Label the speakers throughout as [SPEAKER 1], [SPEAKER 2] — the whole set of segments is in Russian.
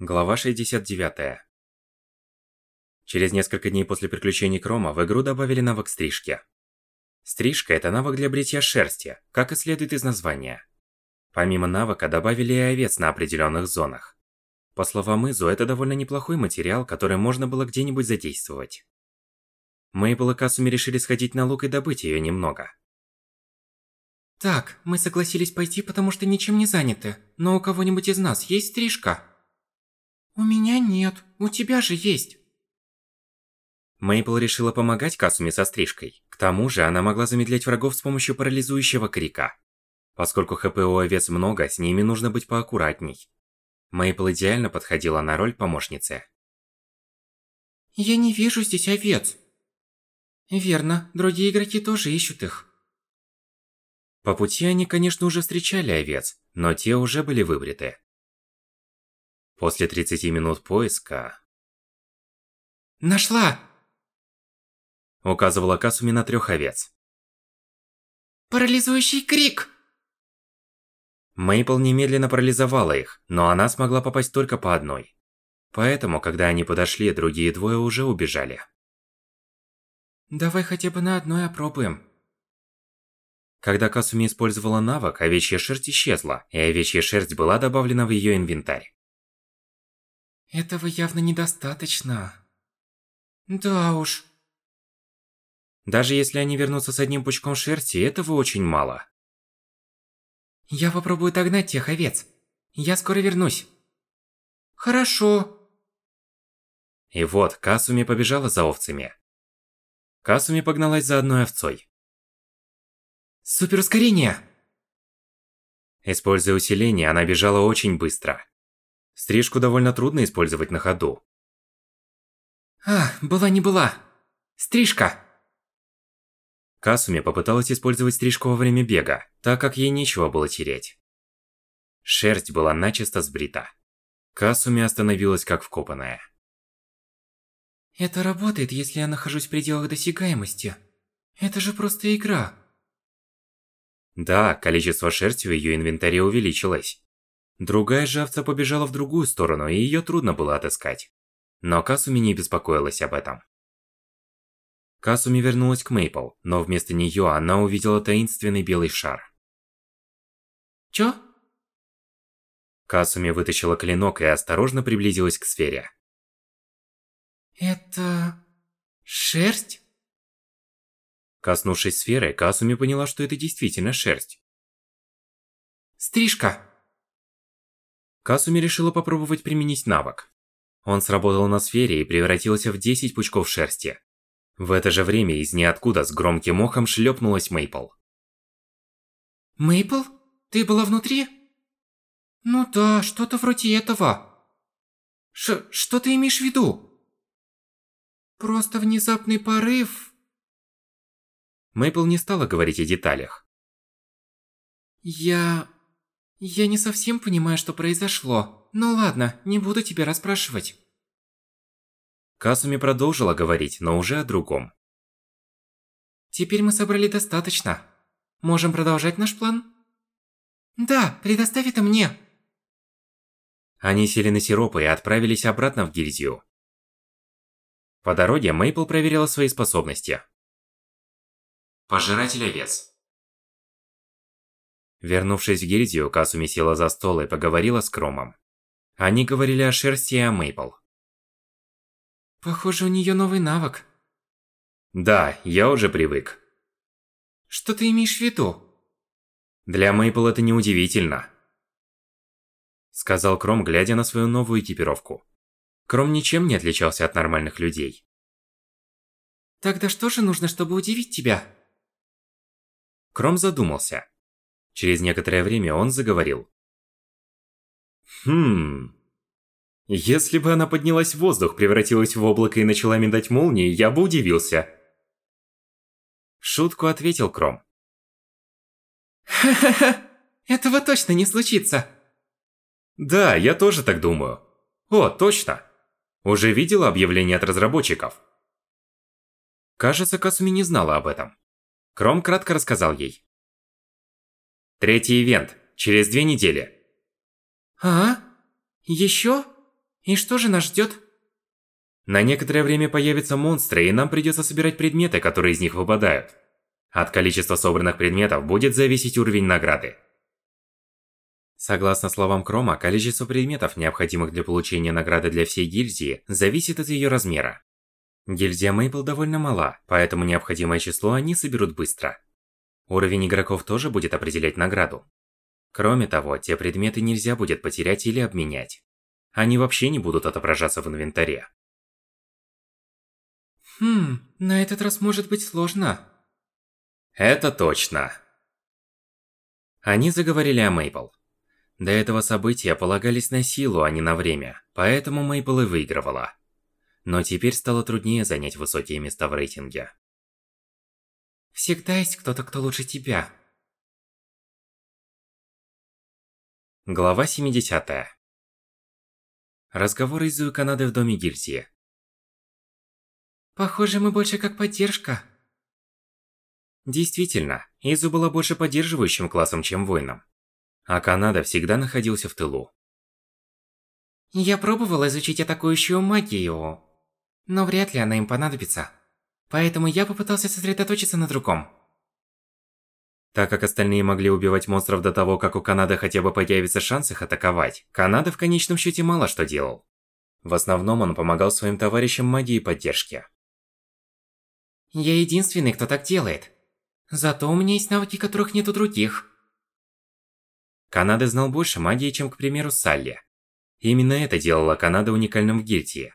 [SPEAKER 1] Глава 69. Через несколько дней после приключений Крома в игру добавили навык стрижки. Стрижка – это навык для бритья шерсти, как и следует из названия. Помимо навыка добавили и овец на определенных зонах. По словам Изу, это довольно неплохой материал, который можно было где-нибудь задействовать. Мейбл и Касуми решили сходить на луг и добыть ее немного.
[SPEAKER 2] Так, мы согласились пойти, потому что ничем не заняты. Но у кого-нибудь из нас есть стрижка? У меня нет. У тебя же есть.
[SPEAKER 1] Мейпл решила помогать Касуми со стрижкой. К тому же она могла замедлять врагов с помощью парализующего крика. Поскольку ХП у овец много, с ними нужно быть поаккуратней. Мейпл идеально подходила на роль помощницы.
[SPEAKER 2] Я не вижу здесь овец. Верно, другие игроки тоже ищут их.
[SPEAKER 1] По пути они, конечно, уже встречали овец, но те уже были выбриты. После 30 минут поиска...
[SPEAKER 2] Нашла!
[SPEAKER 1] Указывала Касуми на трех овец.
[SPEAKER 2] Парализующий крик!
[SPEAKER 1] Мейпл немедленно парализовала их, но она смогла попасть только по одной. Поэтому, когда они подошли, другие двое уже убежали.
[SPEAKER 2] Давай хотя бы на одной опробуем.
[SPEAKER 1] Когда Касуми использовала навык, овечья шерсть исчезла, и овечья шерсть была добавлена в ее инвентарь.
[SPEAKER 2] Этого явно недостаточно. Да уж.
[SPEAKER 1] Даже если они вернутся с одним пучком шерсти, этого очень мало.
[SPEAKER 2] Я попробую догнать тех овец. Я скоро вернусь. Хорошо.
[SPEAKER 1] И вот, Касуми побежала за овцами. Касуми погналась за одной овцой.
[SPEAKER 2] Суперускорение!
[SPEAKER 1] Используя усиление, она бежала очень быстро. Стрижку довольно трудно использовать на ходу.
[SPEAKER 2] А, была не была. Стрижка!
[SPEAKER 1] Касуми попыталась использовать стрижку во время бега, так как ей нечего было терять. Шерсть была начисто сбрита. Касуми остановилась как вкопанная.
[SPEAKER 2] Это работает, если я нахожусь в пределах досягаемости. Это же просто игра.
[SPEAKER 1] Да, количество шерсти в ее инвентаре увеличилось. Другая же овца побежала в другую сторону, и ее трудно было отыскать. Но Касуми не беспокоилась об этом. Касуми вернулась к Мейпл, но вместо нее она увидела таинственный белый шар.
[SPEAKER 2] Чё?
[SPEAKER 1] Касуми вытащила клинок и осторожно приблизилась к сфере.
[SPEAKER 2] Это... шерсть?
[SPEAKER 1] Коснувшись сферы, Касуми поняла, что это действительно шерсть.
[SPEAKER 2] Стрижка!
[SPEAKER 1] Касуми решила попробовать применить навык. Он сработал на сфере и превратился в 10 пучков шерсти. В это же время из ниоткуда с громким мохом шлепнулась Мейпл.
[SPEAKER 2] Мейпл? Ты была внутри? Ну да, что-то вроде этого. Ш что ты имеешь в виду? Просто внезапный порыв.
[SPEAKER 1] Мейпл не стала говорить о деталях.
[SPEAKER 2] Я... Я не совсем понимаю, что произошло. Ну ладно, не буду тебя расспрашивать.
[SPEAKER 1] Касуми продолжила говорить, но уже о другом.
[SPEAKER 2] Теперь мы собрали достаточно. Можем продолжать наш план? Да, предоставь это мне.
[SPEAKER 1] Они сели на сиропы и отправились обратно в гильдию. По дороге Мейпл проверила свои способности. Пожиратель овец. Вернувшись в гильдию, Касуми села за стол и поговорила с Кромом. Они говорили о шерсти и о Мейпл.
[SPEAKER 2] Похоже, у нее новый навык.
[SPEAKER 1] Да, я уже привык.
[SPEAKER 2] Что ты имеешь в виду?
[SPEAKER 1] Для Мейпл это неудивительно. Сказал Кром, глядя на свою новую экипировку. Кром ничем не отличался от нормальных людей.
[SPEAKER 2] Тогда что же нужно, чтобы удивить тебя?
[SPEAKER 1] Кром задумался. Через некоторое время он заговорил. Хм... Если бы она поднялась в воздух, превратилась в облако и начала медать молнии, я бы удивился. Шутку ответил Кром.
[SPEAKER 2] Ха-ха-ха, этого точно не случится.
[SPEAKER 1] Да, я тоже так думаю. О, точно. Уже видела объявление от разработчиков? Кажется, Касуми не знала об этом. Кром кратко рассказал ей. Третий ивент. Через две недели.
[SPEAKER 2] А? Еще? И что же нас ждет?
[SPEAKER 1] На некоторое время появятся монстры, и нам придется собирать предметы, которые из них выпадают. От количества собранных предметов будет зависеть уровень награды. Согласно словам Крома, количество предметов, необходимых для получения награды для всей гильдии, зависит от ее размера. Гильдия Мейпл довольно мала, поэтому необходимое число они соберут быстро. Уровень игроков тоже будет определять награду. Кроме того, те предметы нельзя будет потерять или обменять. Они вообще не будут отображаться в инвентаре.
[SPEAKER 2] Хм, на этот раз может быть сложно.
[SPEAKER 1] Это точно. Они заговорили о Мейпл. До этого события полагались на силу, а не на время, поэтому Мейпл и выигрывала. Но теперь стало труднее занять высокие места в рейтинге.
[SPEAKER 2] Всегда есть кто-то, кто лучше тебя.
[SPEAKER 1] Глава 70. Разговоры из Канады в доме гильдии.
[SPEAKER 2] Похоже, мы больше как поддержка.
[SPEAKER 1] Действительно, Изу была больше поддерживающим классом, чем воином. А Канада всегда находился в тылу.
[SPEAKER 2] Я пробовал изучить атакующую магию, но вряд ли она им понадобится. Поэтому я попытался сосредоточиться на другом.
[SPEAKER 1] Так как остальные могли убивать монстров до того, как у Канады хотя бы появится шанс их атаковать, Канада в конечном счете мало что делал. В основном он помогал своим товарищам магии поддержки.
[SPEAKER 2] Я единственный, кто так делает. Зато у меня есть навыки, которых нет у других.
[SPEAKER 1] Канада знал больше магии, чем, к примеру, Салли. Именно это делало Канада уникальным в гильдии.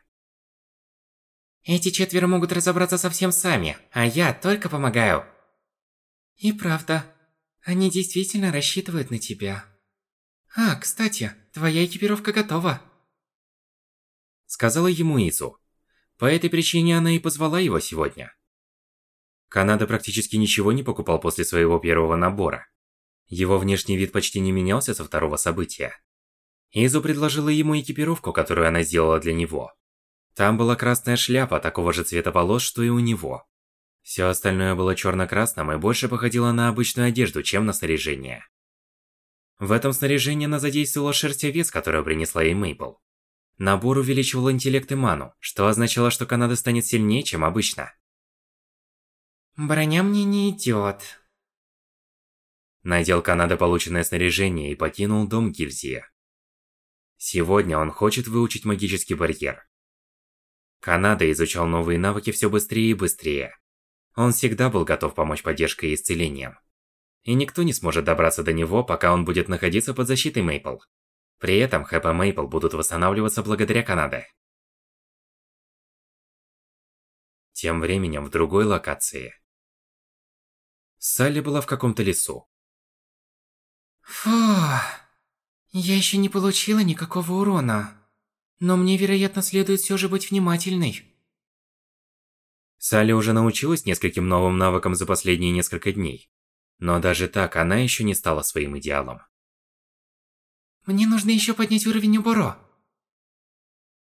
[SPEAKER 2] Эти четверо могут разобраться совсем сами, а я только помогаю. И правда, они действительно рассчитывают на тебя. А, кстати, твоя экипировка готова.
[SPEAKER 1] Сказала ему Изу. По этой причине она и позвала его сегодня. Канада практически ничего не покупал после своего первого набора. Его внешний вид почти не менялся со второго события. Изу предложила ему экипировку, которую она сделала для него. Там была красная шляпа такого же цвета волос, что и у него. Все остальное было черно-красным и больше походило на обычную одежду, чем на снаряжение. В этом снаряжении она задействовала шерсть овец, которую принесла ей Мейпл. Набор увеличивал интеллект и ману, что означало, что Канада станет сильнее, чем обычно.
[SPEAKER 2] Броня мне не идет.
[SPEAKER 1] Надел Канада полученное снаряжение и покинул дом Гильзия. Сегодня он хочет выучить магический барьер. Канада изучал новые навыки все быстрее и быстрее. Он всегда был готов помочь поддержкой и исцелением. И никто не сможет добраться до него, пока он будет находиться под защитой Мейпл. При этом Хэп и Мейпл будут восстанавливаться благодаря Канаде. Тем временем в другой локации. Салли была в каком-то лесу.
[SPEAKER 2] Фу, я еще не получила никакого урона. Но мне, вероятно, следует все же быть внимательной.
[SPEAKER 1] Салли уже научилась нескольким новым навыкам за последние несколько дней. Но даже так, она еще не стала своим идеалом.
[SPEAKER 2] Мне нужно еще поднять уровень Уборо.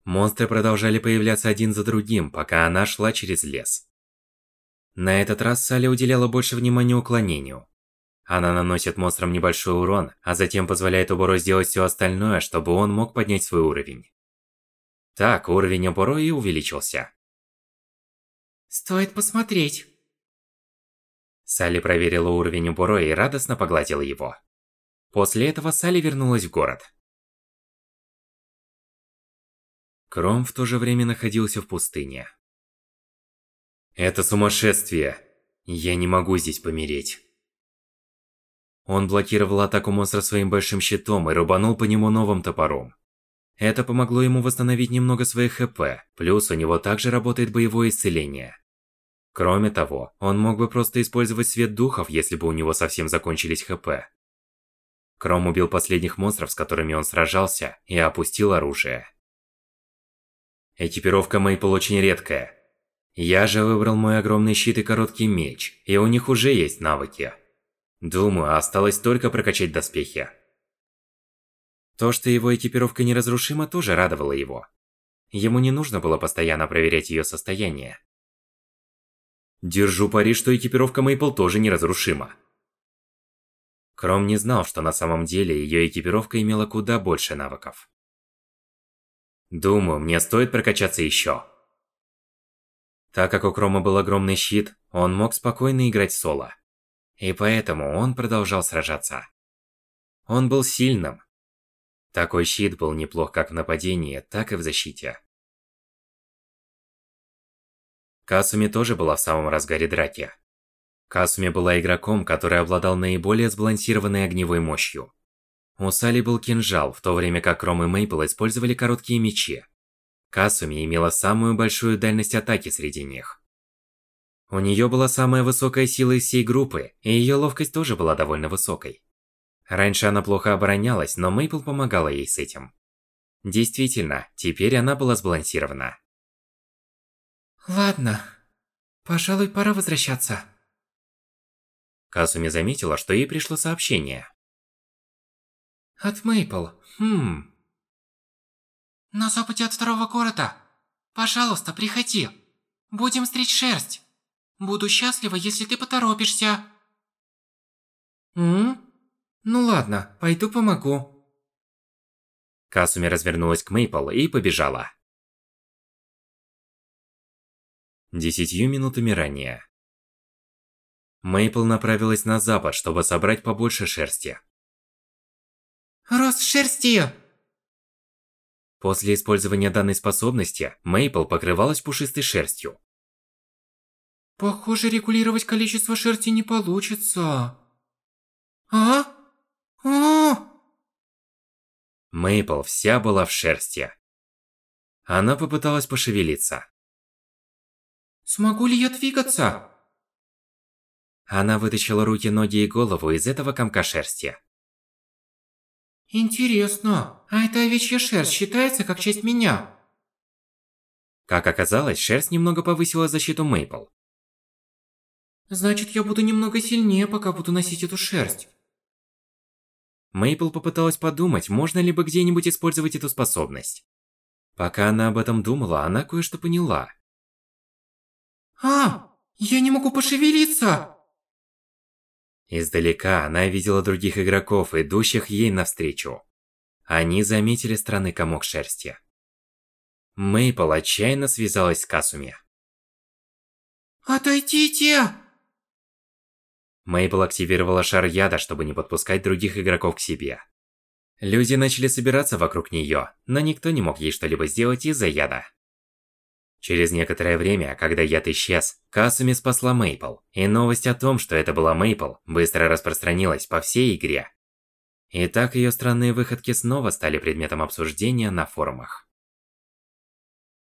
[SPEAKER 1] Монстры продолжали появляться один за другим, пока она шла через лес. На этот раз Салли уделяла больше внимания уклонению. Она наносит монстрам небольшой урон, а затем позволяет Убору сделать все остальное, чтобы он мог поднять свой уровень. Так, уровень Убору и увеличился.
[SPEAKER 2] Стоит посмотреть.
[SPEAKER 1] Салли проверила уровень Уборо и радостно погладила его. После этого Салли вернулась в город. Кром в то же время находился в пустыне. Это сумасшествие. Я не могу здесь помереть. Он блокировал атаку монстра своим большим щитом и рубанул по нему новым топором. Это помогло ему восстановить немного своих хп, плюс у него также работает боевое исцеление. Кроме того, он мог бы просто использовать свет духов, если бы у него совсем закончились хп. Кром убил последних монстров, с которыми он сражался, и опустил оружие. Экипировка Мейпл очень редкая, я же выбрал мой огромный щит и короткий меч, и у них уже есть навыки. Думаю, осталось только прокачать доспехи. То, что его экипировка неразрушима, тоже радовало его. Ему не нужно было постоянно проверять ее состояние. Держу пари, что экипировка Мейпл тоже неразрушима. Кром не знал, что на самом деле ее экипировка имела куда больше навыков. Думаю, мне стоит прокачаться еще. Так как у Крома был огромный щит, он мог спокойно играть соло. И поэтому он продолжал сражаться. Он был сильным. Такой щит был неплох как в нападении, так и в защите. Касуми тоже была в самом разгаре драки. Касуми была игроком, который обладал наиболее сбалансированной огневой мощью. У Сали был кинжал, в то время как Ром и Мейпл использовали короткие мечи. Касуми имела самую большую дальность атаки среди них. У нее была самая высокая сила из всей группы, и ее ловкость тоже была довольно высокой. Раньше она плохо оборонялась, но Мейпл помогала ей с этим. Действительно, теперь она была сбалансирована.
[SPEAKER 2] Ладно. Пожалуй, пора возвращаться.
[SPEAKER 1] Касуми заметила, что ей пришло сообщение.
[SPEAKER 2] От Мейпл. Хм.
[SPEAKER 3] На западе от второго города. Пожалуйста, приходи. Будем стричь шерсть. Буду счастлива, если ты поторопишься.
[SPEAKER 2] М? Ну ладно, пойду помогу.
[SPEAKER 1] Касуми развернулась к Мейпл и побежала. Десятью минутами ранее. Мейпл направилась на запад, чтобы собрать побольше шерсти.
[SPEAKER 3] Рост шерсти!
[SPEAKER 1] После использования данной способности, Мейпл покрывалась пушистой шерстью.
[SPEAKER 2] Похоже, регулировать количество шерсти не получится. А? А?
[SPEAKER 1] Мейпл вся была в шерсти. Она попыталась пошевелиться.
[SPEAKER 2] Смогу ли я двигаться?
[SPEAKER 1] Она вытащила руки, ноги и голову из этого комка шерсти.
[SPEAKER 2] Интересно, а эта овечья шерсть считается как часть меня?
[SPEAKER 1] Как оказалось, шерсть немного повысила защиту Мейпл.
[SPEAKER 2] Значит, я буду немного сильнее, пока буду носить эту шерсть.
[SPEAKER 1] Мейпл попыталась подумать, можно ли бы где-нибудь использовать эту способность. Пока она об этом думала, она кое-что поняла.
[SPEAKER 2] А, я не могу пошевелиться!
[SPEAKER 1] Издалека она видела других игроков, идущих ей навстречу. Они заметили странный комок шерсти. Мейпл отчаянно связалась с Касуми.
[SPEAKER 2] Отойдите!
[SPEAKER 1] Мейпл активировала шар яда, чтобы не подпускать других игроков к себе. Люди начали собираться вокруг нее, но никто не мог ей что-либо сделать из-за яда. Через некоторое время, когда яд исчез, Касуми спасла Мейпл, и новость о том, что это была Мейпл, быстро распространилась по всей игре. И так ее странные выходки снова стали предметом обсуждения на форумах.